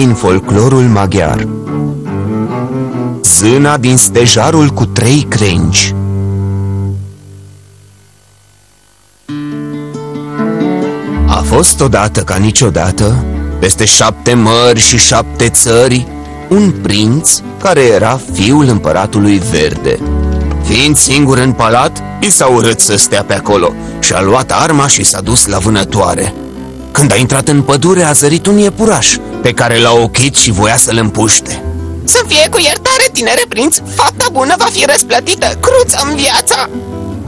din folclorul maghiar Zâna din stejarul cu trei crengi A fost odată ca niciodată, peste șapte mări și șapte țări, un prinț care era fiul împăratului verde. Fiind singur în palat, i s-a urât să stea pe acolo și a luat arma și s-a dus la vânătoare. Când a intrat în pădure, a zărit un iepuraș pe care l-a ochit și voia să-l împuște. Să fie cu iertare, tinere prinț, fapta bună va fi răsplătită, cruță-mi viața!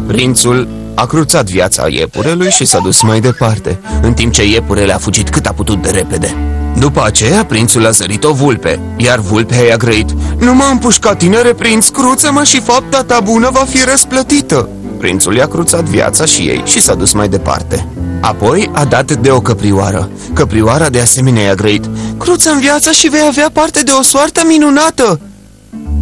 Prințul a cruțat viața iepurelui și s-a dus mai departe, în timp ce iepurele a fugit cât a putut de repede. După aceea, prințul a zărit o vulpe, iar vulpea i-a grăit Nu m-am pușcat, tinere prinț, cruță-mă și fapta ta bună va fi răsplătită Prințul i-a cruțat viața și ei și s-a dus mai departe. Apoi a dat de o căprioară. Căprioara de asemenea i-a grăit Cruță-mi viața și vei avea parte de o soartă minunată.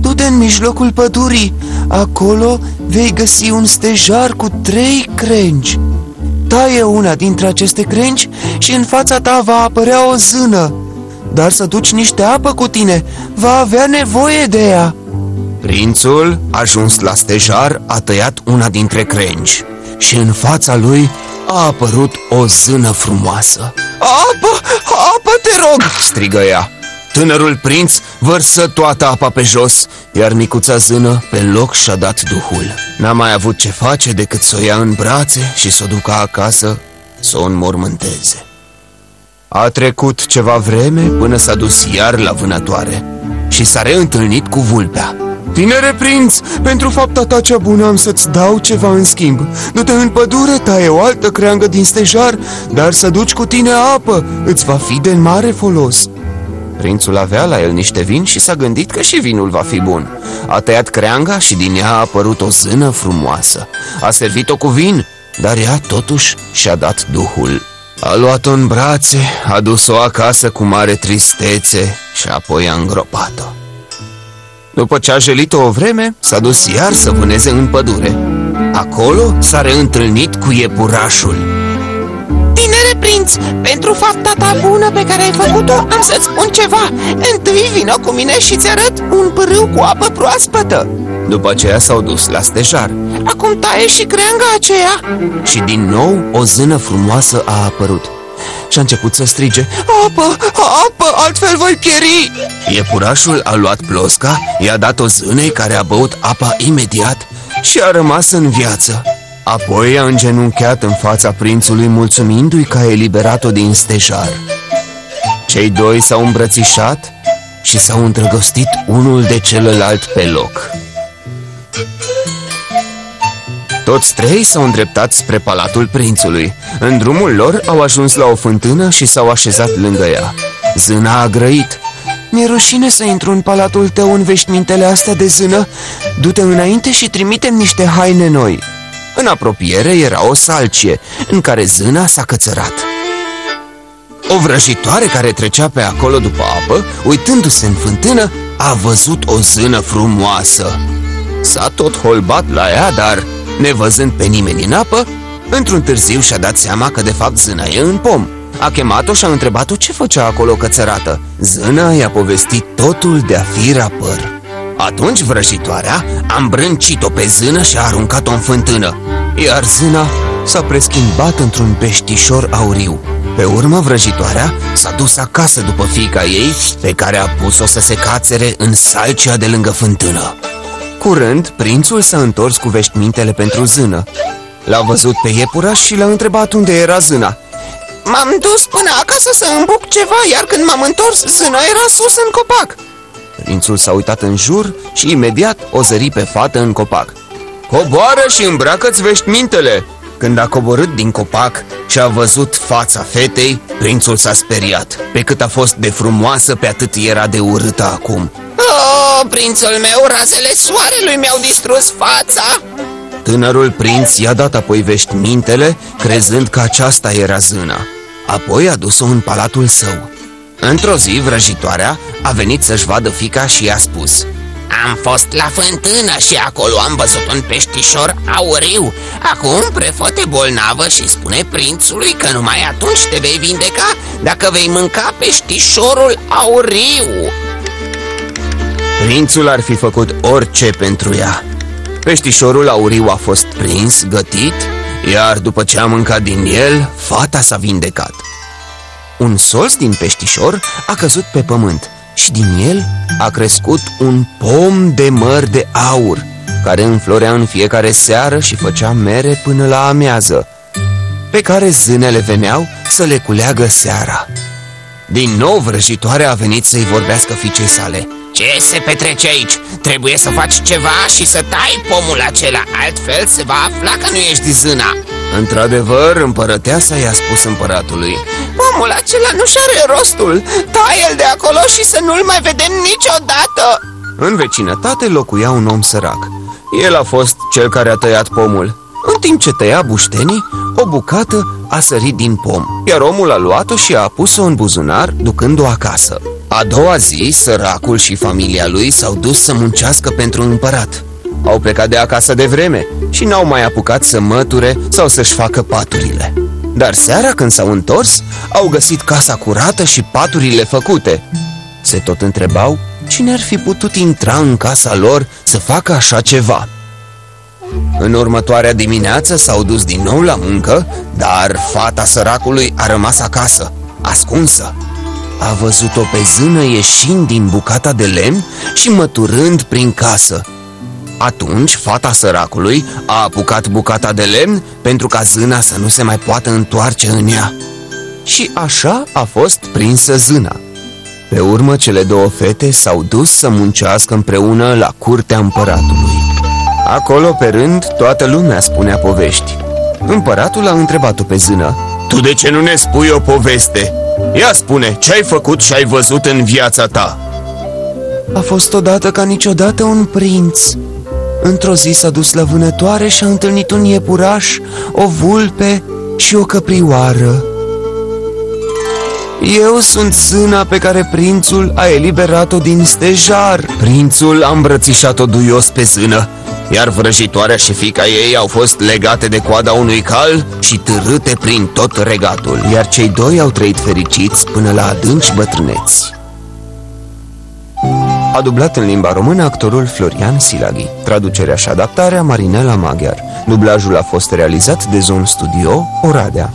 Du-te în mijlocul pădurii. Acolo vei găsi un stejar cu trei crengi. Taie una dintre aceste crengi și în fața ta va apărea o zână. Dar să duci niște apă cu tine, va avea nevoie de ea Prințul, ajuns la stejar, a tăiat una dintre crengi Și în fața lui a apărut o zână frumoasă Apă, apă te rog, strigă ea Tânărul prinț vărsă toată apa pe jos, iar micuța zână pe loc și-a dat duhul. N-a mai avut ce face decât să o ia în brațe și să o ducă acasă să o înmormânteze. A trecut ceva vreme până s-a dus iar la vânătoare și s-a reîntâlnit cu vulpea. Tinere prinț, pentru fapta ta cea bună am să-ți dau ceva în schimb. Du-te în pădure, taie o altă creangă din stejar, dar să duci cu tine apă, îți va fi de mare folos. Prințul avea la el niște vin și s-a gândit că și vinul va fi bun. A tăiat creanga și din ea a apărut o zână frumoasă. A servit-o cu vin, dar ea totuși și-a dat duhul. A luat-o în brațe, a dus-o acasă cu mare tristețe și apoi a îngropat-o. După ce a jelit-o o vreme, s-a dus iar să vâneze în pădure. Acolo s-a reîntâlnit cu iepurașul. Tinere prinț, pentru fapta ta bună pe care ai făcut-o, am să-ți spun ceva. Întâi vină cu mine și ți arăt un pârâu cu apă proaspătă. După aceea s-au dus la stejar. Acum taie și creanga aceea. Și din nou o zână frumoasă a apărut și a început să strige? Apă, apă, altfel voi pieri. Iepurașul a luat plosca, i-a dat-o zânei care a băut apa imediat și a rămas în viață. Apoi a îngenunchiat în fața prințului mulțumindu-i că a eliberat-o din stejar. Cei doi s-au îmbrățișat și s-au îndrăgostit unul de celălalt pe loc Toți trei s-au îndreptat spre palatul prințului. În drumul lor au ajuns la o fântână și s-au așezat lângă ea. Zâna a grăit. Mi-e rușine să intru în palatul tău în veștimintele astea de zână. Du-te înainte și trimitem niște haine noi. În apropiere era o salcie, în care zâna s-a cățărat. O vrăjitoare care trecea pe acolo după apă, uitându-se în fântână, a văzut o zână frumoasă. S-a tot holbat la ea, dar, nevăzând pe nimeni în apă, într-un târziu și-a dat seama că de fapt zâna e în pom. A chemat-o și a întrebat-o ce făcea acolo cățărată. Zâna i-a povestit totul de-a fi rapăr. Atunci vrăjitoarea a îmbrâncit-o pe zână și a aruncat-o în fântână Iar zâna s-a preschimbat într-un peștișor auriu Pe urmă vrăjitoarea s-a dus acasă după fiica ei Pe care a pus-o să se cațere în salcia de lângă fântână Curând, prințul s-a întors cu veștimintele pentru zână. L-a văzut pe iepuraș și l-a întrebat unde era zâna. M-am dus până acasă să îmbuc ceva, iar când m-am întors, zâna era sus în copac. Prințul s-a uitat în jur și imediat o zări pe fată în copac. Coboară și îmbracă-ți veștimintele! Când a coborât din copac și a văzut fața fetei, prințul s-a speriat. Pe cât a fost de frumoasă, pe atât era de urâtă acum Oh, prințul meu, razele soarelui mi-au distrus fața. Tânărul prinț i-a dat apoi veștimintele, crezând că aceasta era zâna. Apoi a dus-o în palatul său. Într-o zi, vrăjitoarea a venit să-și vadă fica și i-a spus Am fost la fântână și acolo am văzut un peștișor auriu. Acum prefote bolnavă și spune prințului că numai atunci te vei vindeca Dacă vei mânca peștișorul auriu Prințul ar fi făcut orice pentru ea Peștișorul auriu a fost prins, gătit Iar după ce a mâncat din el, fata s-a vindecat Un solț din peștișor a căzut pe pământ și din el a crescut un pom de măr de aur care înflorea în fiecare seară și făcea mere până la amiază, pe care zânele veneau să le culeagă seara. Din nou vrăjitoarea a venit să-i vorbească fiicei sale. Ce se petrece aici? Trebuie să faci ceva și să tai pomul acela, altfel se va afla că nu ești zâna. Într-adevăr, împărăteasa i-a spus împăratului Pomul acela nu-și are rostul. Tai-l de acolo și să nu-l mai vedem niciodată. În vecinătate locuia un om sărac. El a fost cel care a tăiat pomul. În timp ce tăia buștenii, o bucată a sărit din pom Iar omul a luat-o și a pus-o în buzunar, ducând-o acasă A doua zi, săracul și familia lui s-au dus să muncească pentru împărat au plecat de acasă de vreme și n-au mai apucat să măture sau să-și facă paturile. Dar seara când s-au întors, au găsit casa curată și paturile făcute. Se tot întrebau cine ar fi putut intra în casa lor să facă așa ceva. În următoarea dimineață s-au dus din nou la muncă, dar fata săracului a rămas acasă, ascunsă. A văzut-o pe zână ieșind din bucata de lemn și măturând prin casă. Atunci, fata săracului a apucat bucata de lemn pentru ca zâna să nu se mai poată întoarce în ea. Și așa a fost prinsă zâna. Pe urmă, cele două fete s-au dus să muncească împreună la curtea împăratului. Acolo, pe rând, toată lumea spunea povești. Împăratul a întrebat-o pe zână. Tu de ce nu ne spui o poveste? Ia spune, ce ai făcut și ai văzut în viața ta? A fost odată ca niciodată un prinț, Într-o zi s-a dus la vânătoare și a întâlnit un iepuraș, o vulpe și o căprioară. Eu sunt sâna pe care prințul a eliberat-o din stejar. Prințul a îmbrățișat-o duios pe zână, iar vrăjitoarea și fica ei au fost legate de coada unui cal și târâte prin tot regatul, iar cei doi au trăit fericiți până la adânci bătrâneți. A dublat în limba română actorul Florian Silaghi. Traducerea și adaptarea Marinela Maghiar. Dublajul a fost realizat de Zone Studio Oradea.